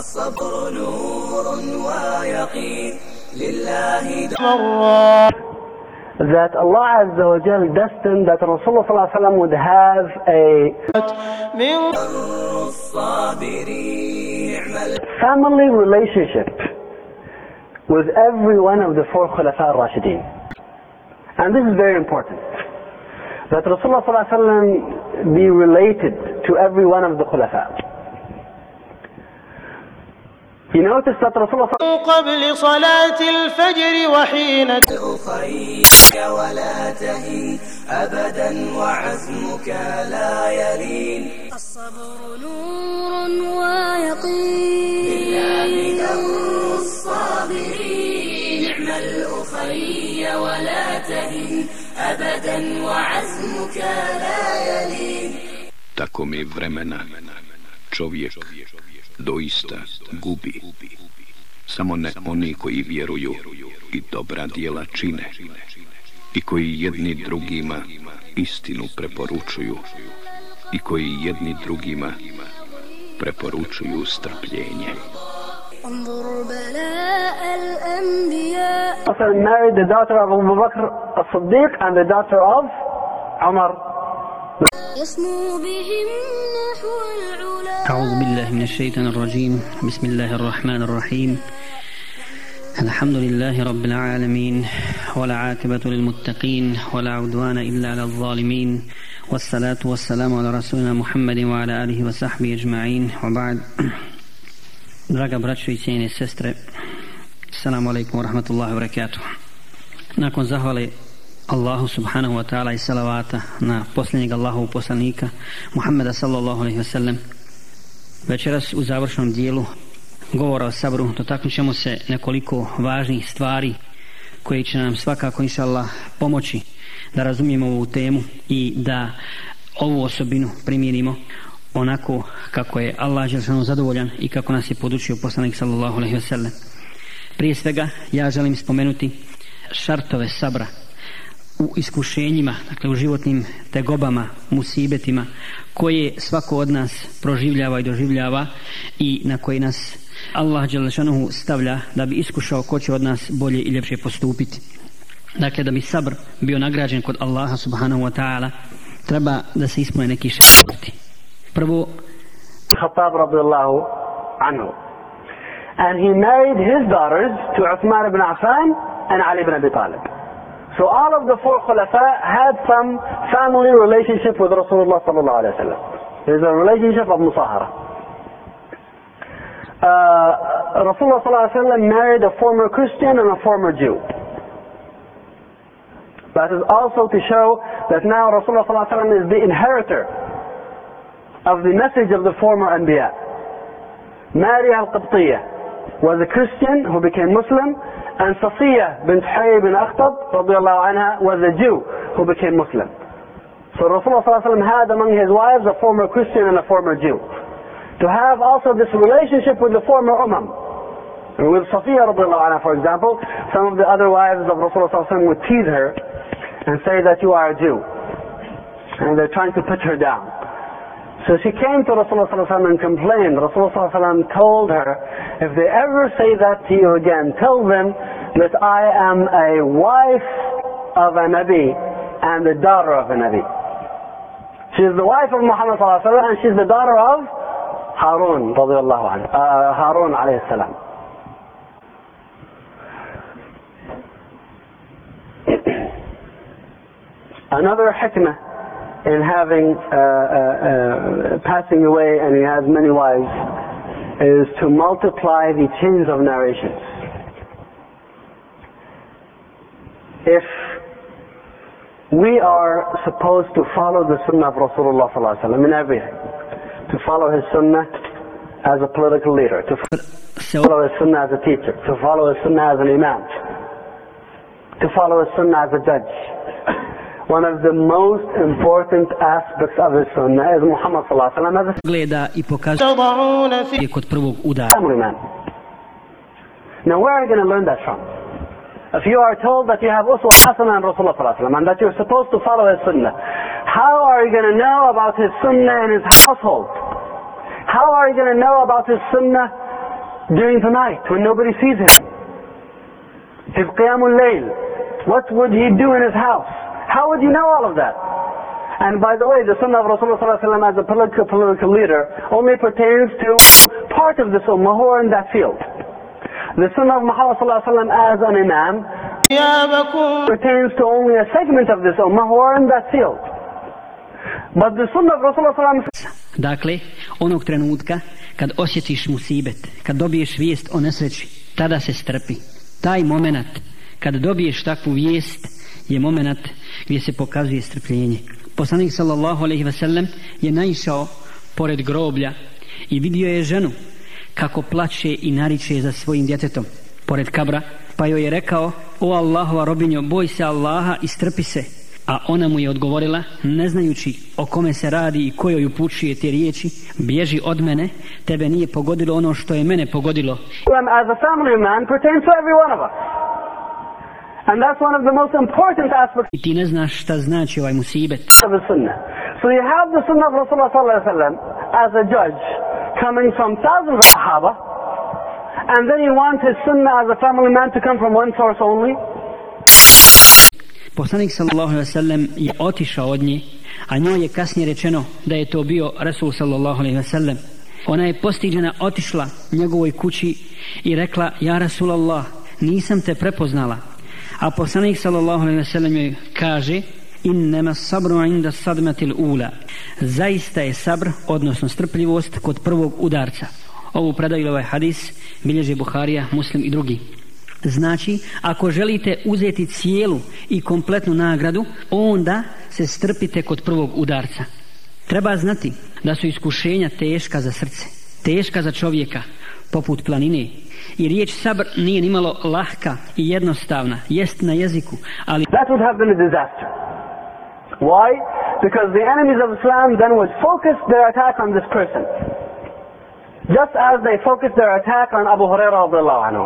الصبر نور ويقين لله that Allah Azza wa Jal destined that Rasulullah Sallallahu Alaihi Wasallam would have a family relationship with every one of the four Khulafa al-Rashideen. And this is very important. That Rasulullah Sallallahu Alaihi Wasallam be related to every one of the Khulafa. You notice that Rasulullah قبل صلاة الفجر وحين أخي ولا تهين أبدا وعزمك لا يلين. الصبر نور ويقين. بالله در الصابرين. نعم الأخي ولا تهن أبدا وعزمك لا يلين. Tako mi vremena čovjek doista gubi. Samo ne oni koji vjeruju i dobra dijela čine i koji jedni drugima istinu preporučuju i koji jedni drugima preporučuju strpljenje. انظر بلاء الأنبياء Prophet married the daughter of Abu Bakr as-Siddiq and the daughter of Umar. يسمو بهم نحو العلا أعوذ بالله من الشيطان الرجيم بسم الله الرحمن الرحيم الحمد لله رب العالمين والعاقبة للمتقين ولا عدوان إلا على الظالمين والصلاة والسلام على رسولنا محمد وعلى آله وصحبه أجمعين وبعد Draga braćo i cijene sestre, Assalamu alaikum wa rahmatullahi wa barakatuh. Nakon zahvale Allahu subhanahu wa ta'ala i salavata na posljednjeg Allahu poslanika Muhammeda sallallahu alaihi wa sallam večeras u završnom dijelu govora o sabru dotaknut ćemo se nekoliko važnih stvari koje će nam svakako inša Allah pomoći da razumijemo ovu temu i da ovu osobinu primijenimo onako kako je Allah Želšanu zadovoljan i kako nas je podučio poslanik sallallahu alaihi wa sallam. Prije svega ja želim spomenuti šartove sabra u iskušenjima, dakle u životnim tegobama, musibetima koje svako od nas proživljava i doživljava i na koji nas Allah Đelešanuhu stavlja da bi iskušao ko će od nas bolje i ljepše postupiti. Dakle, da bi sabr bio nagrađen kod Allaha subhanahu wa ta'ala treba da se ispune neki šarti. Prvo, Khattab radiallahu anhu. And he married his daughters to Uthman ibn Affan and Ali ibn Abi Talib. So all of the four Khulafa had some family relationship with Rasulullah sallallahu alayhi wa sallam. There's a relationship of musahara. Uh, Rasulullah sallallahu alayhi wa sallam married a former Christian and a former Jew. That is also to show that now Rasulullah sallallahu alayhi wa sallam is the inheritor of the message of the former Anbiya. Maria al-Qibtiyah was a Christian who became Muslim and Safiya bint Hayy bin Akhtab anha was a Jew who became Muslim. So Rasulullah wasallam had among his wives a former Christian and a former Jew. To have also this relationship with the former Ummah. With Safiya anha for example, some of the other wives of Rasulullah wasallam would tease her and say that you are a Jew. And they're trying to put her down. So she came to Rasulullah ﷺ and complained. Rasulullah ﷺ told her, if they ever say that to you again, tell them that I am a wife of a Nabi and the daughter of a Nabi. She is the wife of Muhammad ﷺ and she's the daughter of Harun radiallahu anhu, uh, Harun alayhi salam. Another hikmah in having uh, uh, uh, passing away and he has many wives is to multiply the chains of narrations. If we are supposed to follow the sunnah of Rasulullah sallallahu alaihi wasallam in everything, to follow his sunnah as a political leader, to follow his sunnah as a teacher, to follow his sunnah as an imam, to follow his sunnah as a judge, of the most important aspects of the sunnah is Muhammad sallallahu alaihi. Gleda i pokazuje kod prvog udara. Now where are you going to learn that from? If you are told that you have uswa hasana and Rasulullah sallallahu alaihi and that you're supposed to follow his sunnah, how are you going to know about his sunnah in his household? How are you going to know about his sunnah during the night when nobody sees him? His qiyamul layl. What would he do in his house? How would you know all of that? And by the way, the sunnah of Rasulullah as a political, political leader only pertains to part of this ummah who are in that field. The sunnah of Muhammad as an imam pertains to only a segment of this ummah who are in that field. But the sunnah of Rasulullah Dakle, onog trenutka kad osjetiš musibet, kad dobiješ vijest o nesreći, tada se strpi. Taj moment kad dobiješ takvu vijest, je moment gdje se pokazuje strpljenje. Poslanik sallallahu alejhi ve sellem je naišao pored groblja i vidio je ženu kako plače i nariče za svojim djetetom pored kabra, pa joj je rekao: "O Allahova robinjo, boj se Allaha i strpi se." A ona mu je odgovorila, ne znajući o kome se radi i kojoj upućuje te riječi, bježi od mene, tebe nije pogodilo ono što je mene pogodilo. as a family man pertains to every one of us. And that's one of the most important aspects ne znaš šta znači ovaj musibet. of the Sunnah. So you have the Sunnah of Rasulullah sallallahu alaihi wasallam as a judge coming from thousands of Sahaba, and then you want his Sunnah as a family man to come from one source only. Poslanik sallallahu alejhi ve sellem je otišao od nje, a njoj je kasnije rečeno da je to bio Rasul sallallahu alejhi ve sellem. Ona je postiđena otišla njegovoj kući i rekla: "Ja Rasulallah, nisam te prepoznala." A poslanik sallallahu alejhi ve sellem kaže: innama sabru inda sadmatil ula. Zaista je sabr, odnosno strpljivost, kod prvog udarca. Ovu predaju ovaj hadis bilježe Buharija, Muslim i drugi. Znači, ako želite uzeti cijelu i kompletnu nagradu, onda se strpite kod prvog udarca. Treba znati da su iskušenja teška za srce, teška za čovjeka, poput planine. I riječ sabr nije nimalo lahka i jednostavna, jest na jeziku, ali That would have been a disaster. Why? Because the enemies of Islam then would focus their attack on this person. Just as they focused their attack on Abu Hurairah radiallahu anhu.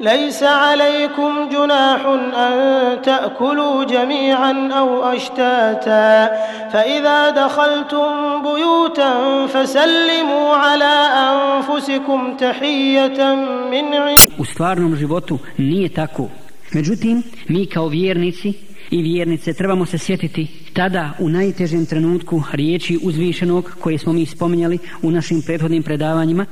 ليس عليكم جناح أن تأكلوا جميعا أو أشتاتا فإذا دخلتم بيوتا فسلموا على أنفسكم تحية من عند u stvarnom životu nije tako. Međutim, mi kao vjernici i vjernice trebamo se sjetiti tada u najtežem trenutku riječi uzvišenog koje smo mi spominjali u našim prethodnim predavanjima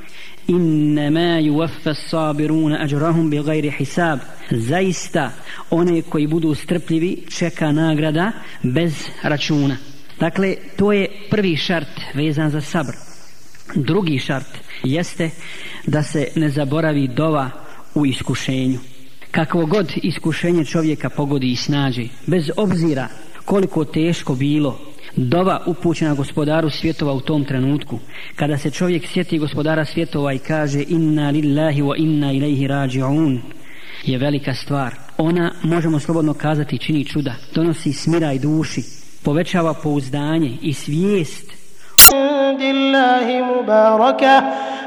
innama yuwaffa sabiruna ajrahum bighayri hisab zaista one koji budu strpljivi čeka nagrada bez računa Dakle, to je prvi šart vezan za sabr. Drugi šart jeste da se ne zaboravi dova u iskušenju. Kakvo god iskušenje čovjeka pogodi i snađi, bez obzira koliko teško bilo, Dova upućena gospodaru svjetova u tom trenutku, kada se čovjek sjeti gospodara svjetova i kaže inna lillahi wa inna ilaihi rađi'un, je velika stvar. Ona, možemo slobodno kazati, čini čuda, donosi smiraj duši, povećava pouzdanje i svijest. Indillahi mubarakah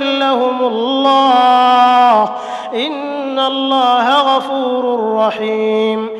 لهم الله. إن الله غفور رحيم.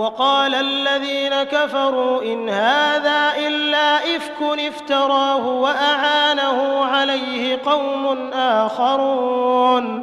وقال الذين كفروا إن هذا إلا إفك افتراه وأعانه عليه قوم آخرون.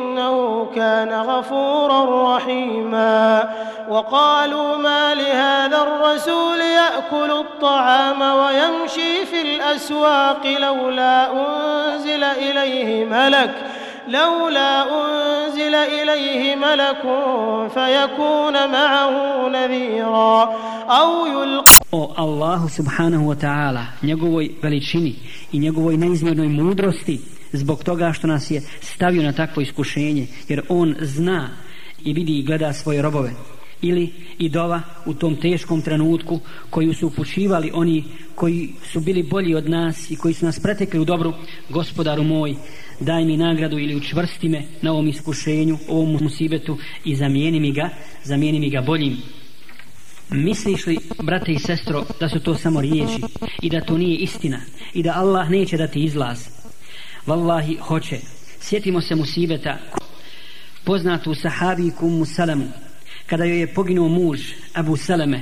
إنه كان غفورا رحيما. وقالوا ما لهذا الرسول يأكل الطعام ويمشي في الأسواق لولا أنزل إليه ملك لولا أنزل إليه ملك فيكون معه نذيرا. أو يلقى o Allahu subhanahu wa ta'ala, njegovoj veličini i njegovoj neizmjernoj mudrosti zbog toga što nas je stavio na takvo iskušenje, jer on zna i vidi i gleda svoje robove. Ili i dova u tom teškom trenutku koju su upućivali oni koji su bili bolji od nas i koji su nas pretekli u dobru, gospodaru moj, daj mi nagradu ili učvrsti me na ovom iskušenju, ovom musibetu i zamijeni mi ga, zamijeni mi ga boljim. Misliš li, brate i sestro, da su to samo riječi i da to nije istina i da Allah neće dati izlaz? Wallahi hoće. Sjetimo se musibeta poznatu sahabiku Musalamu kada joj je poginuo muž Abu Salame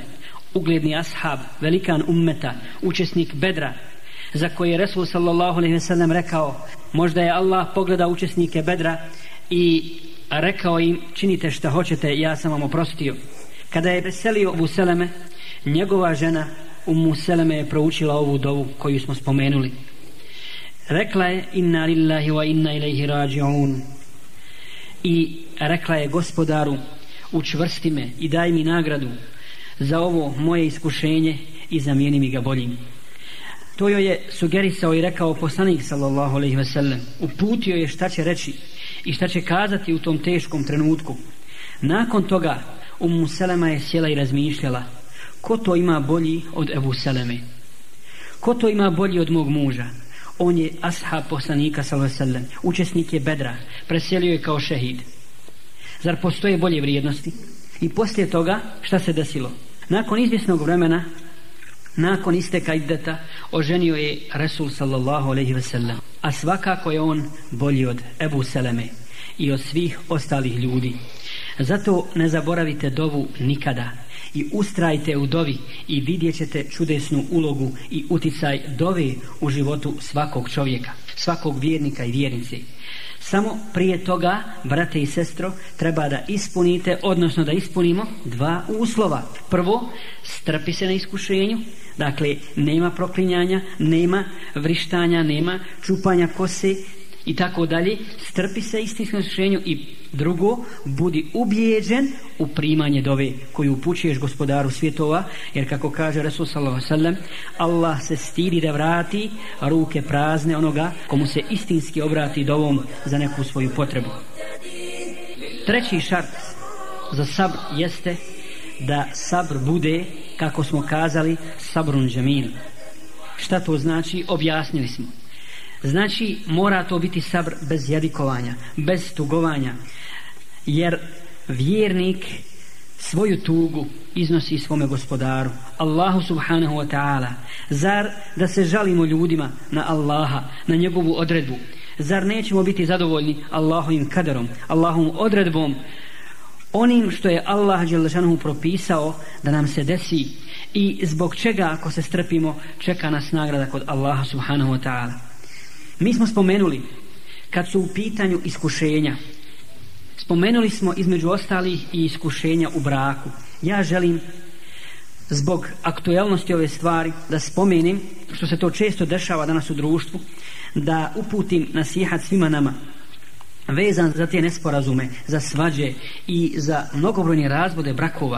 ugledni ashab, velikan ummeta, učesnik Bedra, za koje je Resul sallallahu alaihi ve sellem rekao, možda je Allah pogleda učesnike Bedra i rekao im činite šta hoćete ja sam vam oprostio kada je preselio Abu Seleme njegova žena Ummu Seleme je proučila ovu dovu koju smo spomenuli rekla je inna lillahi wa inna ilaihi rađi'un i rekla je gospodaru učvrsti me i daj mi nagradu za ovo moje iskušenje i zamijeni mi ga boljim. To joj je sugerisao i rekao poslanik sallallahu alaihi ve sellem uputio je šta će reći i šta će kazati u tom teškom trenutku. Nakon toga Ummu Selema je sjela i razmišljala ko to ima bolji od Ebu Seleme? Ko to ima bolji od mog muža? On je ashab poslanika sallallahu učesnik je bedra. Preselio je kao šehid. Zar postoje bolje vrijednosti? I poslije toga šta se desilo? Nakon izvjesnog vremena nakon isteka iddeta oženio je Resul sallallahu alaihi ve sellem a svakako je on bolji od Ebu Seleme i od svih ostalih ljudi. Zato ne zaboravite dovu nikada i ustrajte u dovi i vidjet ćete čudesnu ulogu i uticaj dove u životu svakog čovjeka, svakog vjernika i vjernice. Samo prije toga, brate i sestro, treba da ispunite, odnosno da ispunimo dva uslova. Prvo, strpi se na iskušenju, dakle, nema proklinjanja, nema vrištanja, nema čupanja kose, i tako dalje, strpi se istinskom iskušenju i drugo, budi ubijeđen u primanje dove koju upućuješ gospodaru svjetova, jer kako kaže Resul sallallahu sallam, Allah se stidi da vrati ruke prazne onoga komu se istinski obrati dovom za neku svoju potrebu. Treći šart za sabr jeste da sabr bude, kako smo kazali, sabrun džamin. Šta to znači? Objasnili smo. Znači mora to biti sabr bez jadikovanja, bez tugovanja. Jer vjernik svoju tugu iznosi svome gospodaru, Allahu subhanahu wa ta'ala. Zar da se žalimo ljudima na Allaha, na njegovu odredbu? Zar nećemo biti zadovoljni Allahovim kaderom, Allahovom odredbom, onim što je Allah Đelešanuhu propisao da nam se desi i zbog čega ako se strpimo čeka nas nagrada kod Allaha subhanahu wa ta'ala. Mi smo spomenuli kad su u pitanju iskušenja spomenuli smo između ostalih i iskušenja u braku. Ja želim zbog aktuelnosti ove stvari da spomenim što se to često dešava danas u društvu da uputim nasihat svima nama vezan za te nesporazume, za svađe i za mnogobrojne razvode brakova